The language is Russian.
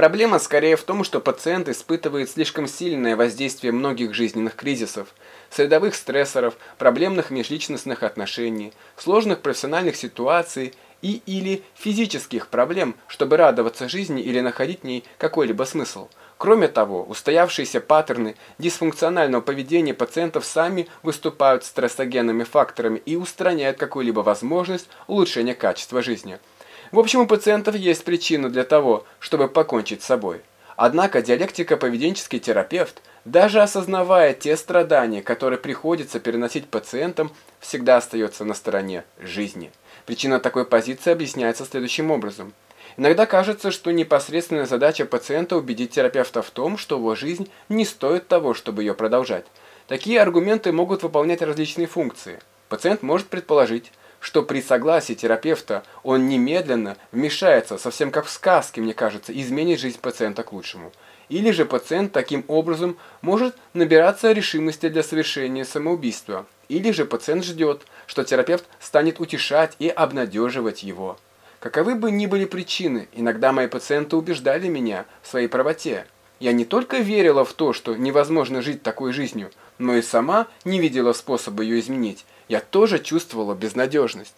Проблема скорее в том, что пациент испытывает слишком сильное воздействие многих жизненных кризисов, средовых стрессоров, проблемных межличностных отношений, сложных профессиональных ситуаций и или физических проблем, чтобы радоваться жизни или находить в ней какой-либо смысл. Кроме того, устоявшиеся паттерны дисфункционального поведения пациентов сами выступают стрессогенными факторами и устраняют какую-либо возможность улучшения качества жизни. В общем, у пациентов есть причина для того, чтобы покончить с собой. Однако диалектико-поведенческий терапевт, даже осознавая те страдания, которые приходится переносить пациентам, всегда остается на стороне жизни. Причина такой позиции объясняется следующим образом. Иногда кажется, что непосредственная задача пациента убедить терапевта в том, что его жизнь не стоит того, чтобы ее продолжать. Такие аргументы могут выполнять различные функции. Пациент может предположить, что при согласии терапевта он немедленно вмешается, совсем как в сказке, мне кажется, изменит жизнь пациента к лучшему. Или же пациент таким образом может набираться решимости для совершения самоубийства. Или же пациент ждет, что терапевт станет утешать и обнадеживать его. Каковы бы ни были причины, иногда мои пациенты убеждали меня в своей правоте. Я не только верила в то, что невозможно жить такой жизнью, но и сама не видела способа ее изменить. Я тоже чувствовала безнадежность.